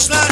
much like